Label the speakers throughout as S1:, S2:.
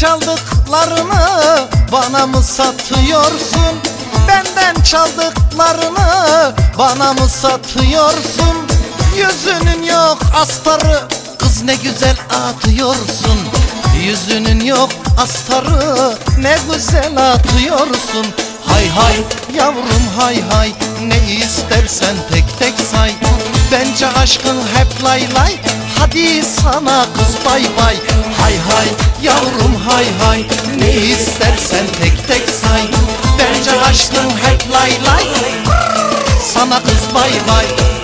S1: çaldıklarını bana mı satıyorsun? Benden çaldıklarını bana mı satıyorsun? Yüzünün yok astarı kız ne güzel atıyorsun Yüzünün yok astarı ne güzel atıyorsun Hay hay yavrum hay hay ne istersen tek tek say Bence aşkın hep lay lay hadi sana kız bay bay Hay hay yavrum hay hay ne istersen tek tek say. Bence aşkın hep lay lay. Sana kız bay bay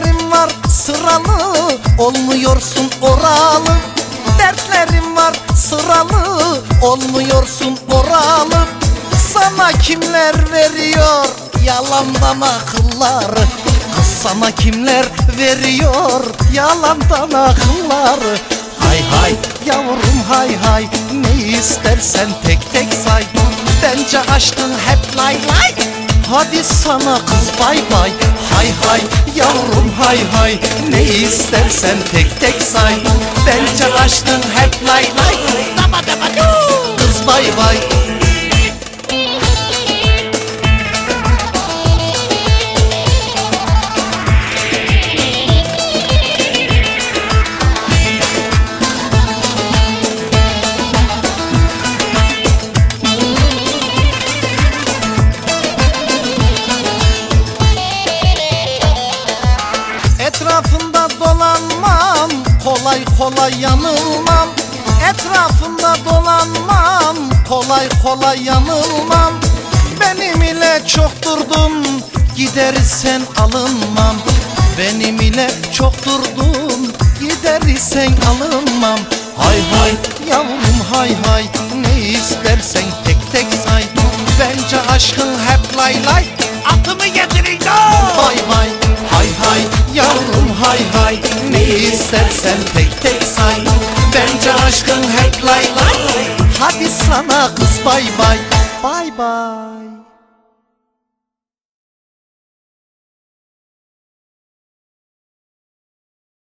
S1: Dertlerim var sıralı olmuyorsun oralı. Dertlerim var sıralı olmuyorsun oralı. Sana kimler veriyor yalandan akılları Kız sana kimler veriyor yalandan akılları Hay hay yavrum hay hay ne istersen tek tek say. Bence aşkın hep lay lay Hadi sana kız bay bay Hay hay. Yavrum hay hay Ne istersen tek tek say. Bence aşkın hep lay lay. Kız bay bay Etrafında dolanmam Kolay kolay yanılmam. Etrafında dolanmam Kolay kolay yanılmam. Benim ile çok durdun Gidersen alınmam. Benim ile çok durdun Gidersen alınmam. Hay hay yavrum hay hay Ne istersen tek tek say. Bence aşkın hep lay lay Atımı getirin Bay bay hay hay istersen tek tek say. Bence aşkın hep lay lay. Hadi sana kız bay bay. Bay bay